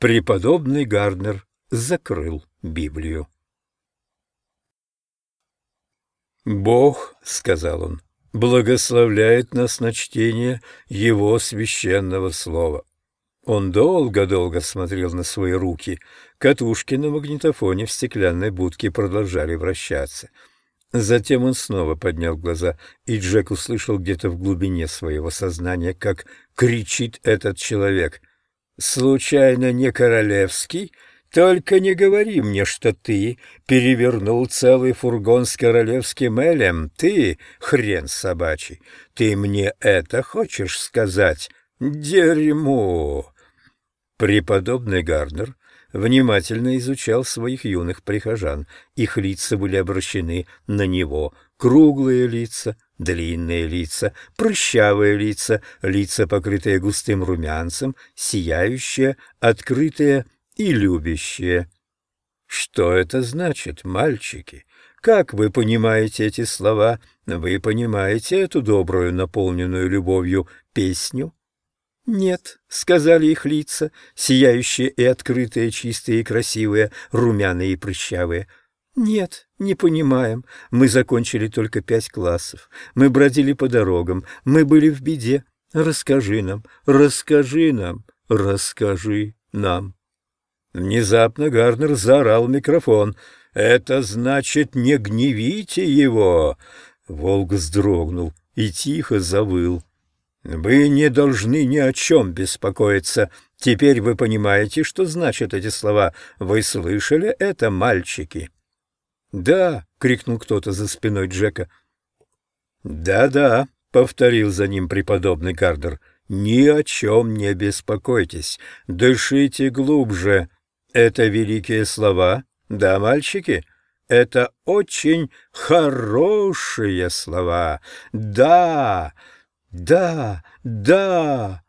Преподобный Гарднер закрыл Библию. «Бог, — сказал он, — благословляет нас на чтение Его священного слова. Он долго-долго смотрел на свои руки. Катушки на магнитофоне в стеклянной будке продолжали вращаться. Затем он снова поднял глаза, и Джек услышал где-то в глубине своего сознания, как кричит этот человек. «Случайно не королевский?» Только не говори мне, что ты перевернул целый фургон с королевским элем. Ты, хрен собачий, ты мне это хочешь сказать? Дерьмо!» Преподобный Гарднер внимательно изучал своих юных прихожан. Их лица были обращены на него. Круглые лица, длинные лица, прыщавые лица, лица, покрытые густым румянцем, сияющие, открытые и любящее. Что это значит, мальчики? Как вы понимаете эти слова? Вы понимаете эту добрую, наполненную любовью песню? «Нет», — сказали их лица, сияющие и открытые, чистые и красивые, румяные и прыщавые. «Нет, не понимаем. Мы закончили только пять классов. Мы бродили по дорогам. Мы были в беде. Расскажи нам, расскажи нам, расскажи нам». Внезапно Гарнер заорал микрофон. «Это значит, не гневите его!» Волк вздрогнул и тихо завыл. «Вы не должны ни о чем беспокоиться. Теперь вы понимаете, что значат эти слова. Вы слышали это, мальчики?» «Да!» — крикнул кто-то за спиной Джека. «Да-да», — повторил за ним преподобный Гардер. «Ни о чем не беспокойтесь. Дышите глубже». Это великие слова, да, мальчики? Это очень хорошие слова. Да, да, да.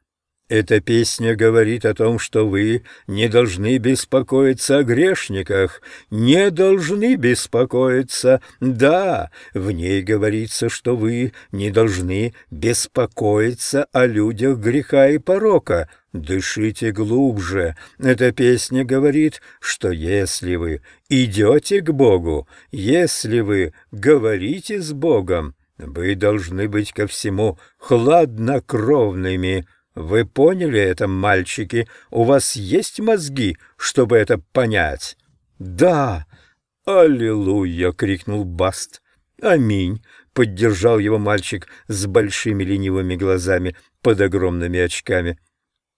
Эта песня говорит о том, что вы не должны беспокоиться о грешниках, не должны беспокоиться. Да, в ней говорится, что вы не должны беспокоиться о людях греха и порока. Дышите глубже. Эта песня говорит, что если вы идете к Богу, если вы говорите с Богом, вы должны быть ко всему хладнокровными. Вы поняли это, мальчики? У вас есть мозги, чтобы это понять? Да. Аллилуйя, крикнул Баст. Аминь, поддержал его мальчик с большими ленивыми глазами под огромными очками.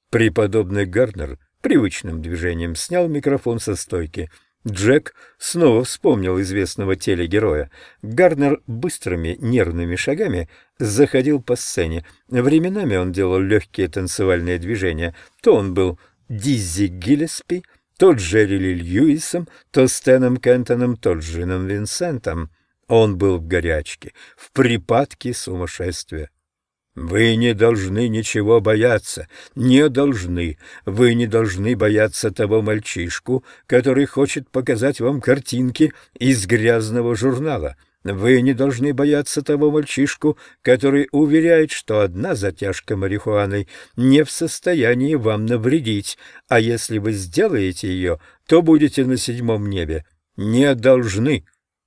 Преподобный Гарднер привычным движением снял микрофон со стойки — Джек снова вспомнил известного телегероя. Гарнер быстрыми нервными шагами заходил по сцене. Временами он делал легкие танцевальные движения. То он был Диззи Гиллеспи, то Джерри Ли Льюисом, то Стэном Кентоном, то Джином Винсентом. Он был в горячке, в припадке сумасшествия. Вы не должны ничего бояться, не должны. Вы не должны бояться того мальчишку, который хочет показать вам картинки из грязного журнала. Вы не должны бояться того мальчишку, который уверяет, что одна затяжка марихуаной не в состоянии вам навредить, а если вы сделаете ее, то будете на седьмом небе. Не должны,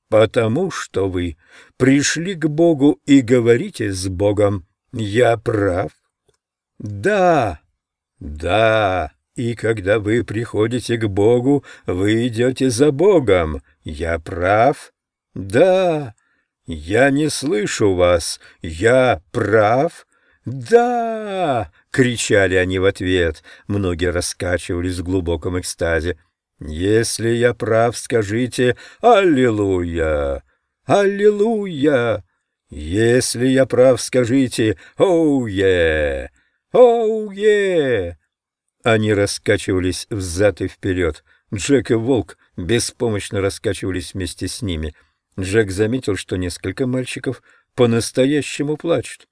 потому что вы пришли к Богу и говорите с Богом. Я прав? Да, да. И когда вы приходите к Богу, вы идете за Богом. Я прав? Да. Я не слышу вас. Я прав? Да! кричали они в ответ. Многие раскачивались в глубоком экстазе. Если я прав, скажите «Аллилуйя! Аллилуйя!» Если я прав, скажите «Оу-е! Оу-е!» Они раскачивались взад и вперед. Джек и Волк беспомощно раскачивались вместе с ними. Джек заметил, что несколько мальчиков по-настоящему плачут.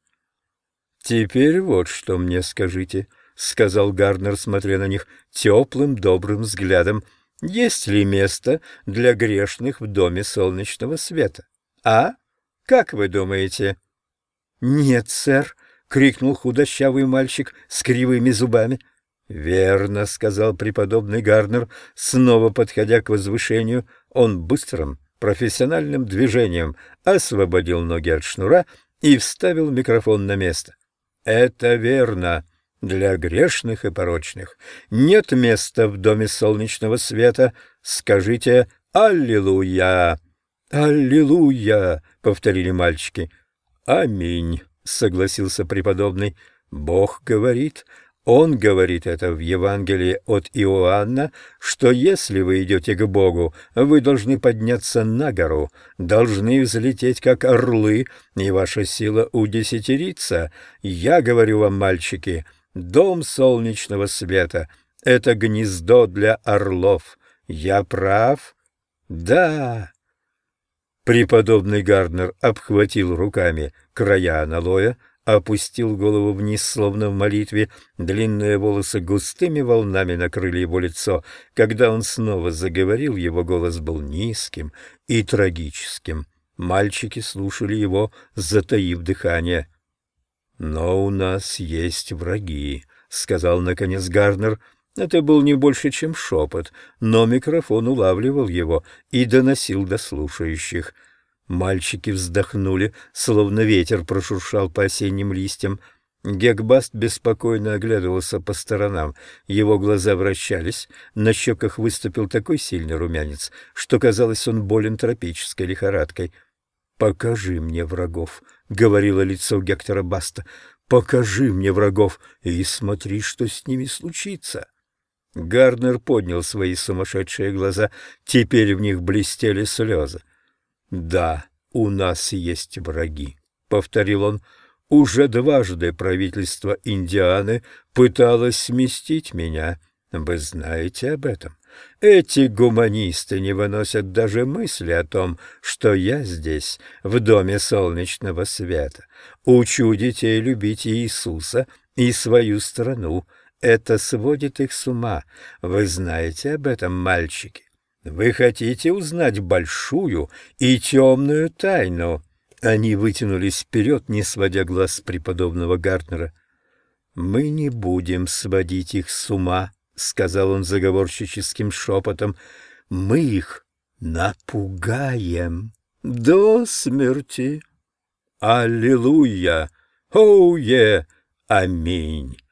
«Теперь вот что мне скажите», — сказал Гарнер, смотря на них теплым, добрым взглядом. «Есть ли место для грешных в доме солнечного света? А?» Как вы думаете? — Нет, сэр, — крикнул худощавый мальчик с кривыми зубами. — «Верно», — сказал преподобный Гарнер, снова подходя к возвышению. Он быстрым, профессиональным движением освободил ноги от шнура и вставил микрофон на место. «Это верно. Для грешных и порочных нет места в доме солнечного света. Скажите «Аллилуйя!» «Аллилуйя!» — повторили мальчики. «Аминь!» — согласился преподобный. «Бог говорит, он говорит это в Евангелии от Иоанна, что если вы идете к Богу, вы должны подняться на гору, должны взлететь, как орлы, и ваша сила удесятерится. Я говорю вам, мальчики, дом солнечного света — это гнездо для орлов. Я прав? Да. Преподобный Гарднер обхватил руками края аналоя, опустил голову вниз, словно в молитве. Длинные волосы густыми волнами накрыли его лицо. Когда он снова заговорил, его голос был низким и трагическим. Мальчики слушали его, затаив дыхание. «Но у нас есть враги», — сказал наконец Гарнер. Это был не больше, чем шепот, но микрофон улавливал его и доносил до слушающих — Мальчики вздохнули, словно ветер прошуршал по осенним листьям. Гекбаст беспокойно оглядывался по сторонам. Его глаза вращались, на щеках выступил такой сильный румянец, что, казалось, он болен тропической лихорадкой. «Покажи мне врагов», — говорило лицо Гектора Баста. «Покажи мне врагов и смотри, что с ними случится». Гарнер поднял свои сумасшедшие глаза. Теперь в них блестели слезы. «Да, у нас есть враги», — повторил он. «Уже дважды правительство Индианы пыталось сместить меня. Вы знаете об этом. Эти гуманисты не выносят даже мысли о том, что я здесь, в доме солнечного света. Учу детей любить Иисуса и свою страну. Это сводит их с ума. Вы знаете об этом, мальчики. Вы хотите узнать большую и темную тайну?» Они вытянулись вперед, не сводя глаз с преподобного Гартнера. «Мы не будем сводить их с ума», — сказал он заговорщическим шепотом. «Мы их напугаем до смерти». «Аллилуйя! Оуе! Аминь!»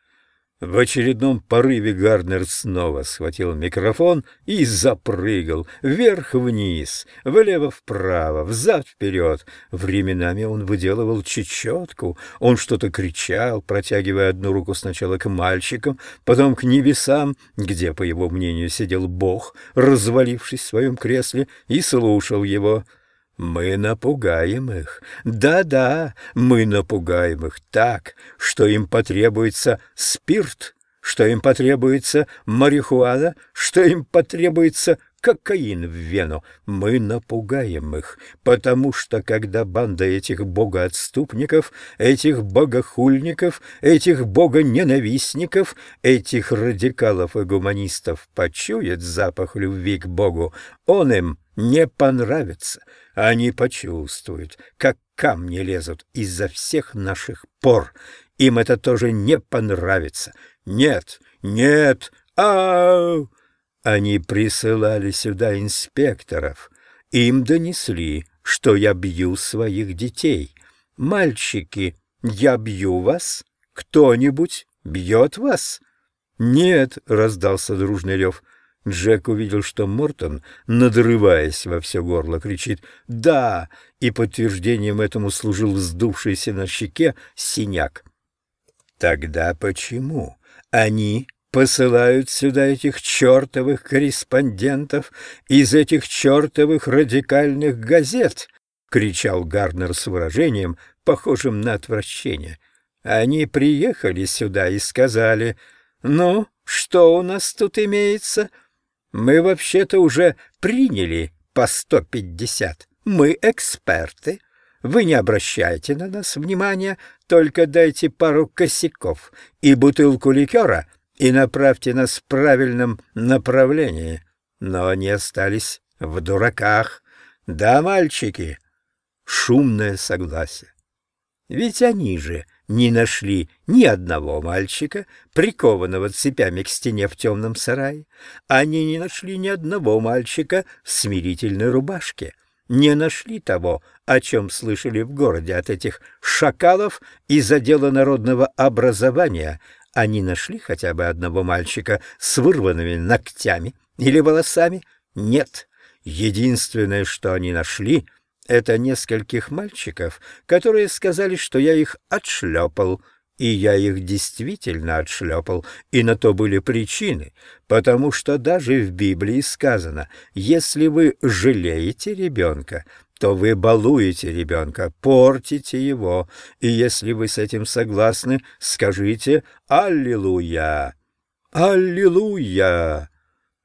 В очередном порыве Гарднер снова схватил микрофон и запрыгал вверх-вниз, влево-вправо, взад-вперед. Временами он выделывал чечетку, он что-то кричал, протягивая одну руку сначала к мальчикам, потом к небесам, где, по его мнению, сидел Бог, развалившись в своем кресле, и слушал его. Мы напугаем их. Да-да, мы напугаем их так, что им потребуется спирт, что им потребуется марихуана, что им потребуется кокаин в вену. Мы напугаем их, потому что когда банда этих богоотступников, этих богохульников, этих богоненавистников, этих радикалов и гуманистов почует запах любви к Богу, он им не понравится. Они почувствуют, как камни лезут из-за всех наших пор. Им это тоже не понравится. Нет, нет, ау! Они присылали сюда инспекторов. Им донесли, что я бью своих детей. Мальчики, я бью вас? Кто-нибудь бьет вас? Нет, раздался дружный рев. Джек увидел, что Мортон, надрываясь во все горло, кричит «Да!» и подтверждением этому служил вздувшийся на щеке синяк. «Тогда почему они посылают сюда этих чертовых корреспондентов из этих чертовых радикальных газет?» — кричал Гарнер с выражением, похожим на отвращение. «Они приехали сюда и сказали, «Ну, что у нас тут имеется?» Мы вообще-то уже приняли по сто пятьдесят. Мы эксперты. Вы не обращайте на нас внимания, только дайте пару косяков и бутылку ликера и направьте нас в правильном направлении. Но они остались в дураках. Да, мальчики? Шумное согласие. Ведь они же не нашли ни одного мальчика, прикованного цепями к стене в темном сарае. Они не нашли ни одного мальчика в смирительной рубашке. Не нашли того, о чем слышали в городе от этих шакалов из отдела народного образования. Они нашли хотя бы одного мальчика с вырванными ногтями или волосами? Нет. Единственное, что они нашли — это нескольких мальчиков, которые сказали, что я их отшлепал, и я их действительно отшлепал, и на то были причины, потому что даже в Библии сказано, если вы жалеете ребенка, то вы балуете ребенка, портите его, и если вы с этим согласны, скажите «Аллилуйя! Аллилуйя!»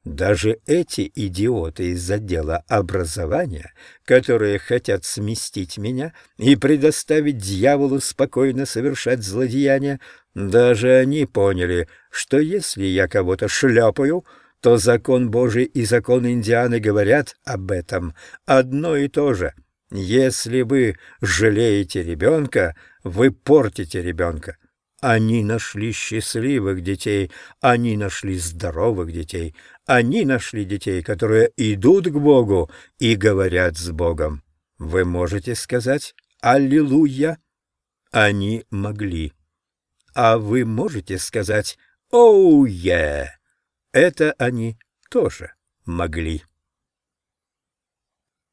Даже эти идиоты из отдела образования, которые хотят сместить меня и предоставить дьяволу спокойно совершать злодеяния, даже они поняли, что если я кого-то шляпаю, то закон Божий и закон Индианы говорят об этом одно и то же. Если вы жалеете ребенка, вы портите ребенка. Они нашли счастливых детей, они нашли здоровых детей, они нашли детей, которые идут к Богу и говорят с Богом. Вы можете сказать «Аллилуйя»? Они могли. А вы можете сказать «Оу, oh, yeah». Это они тоже могли.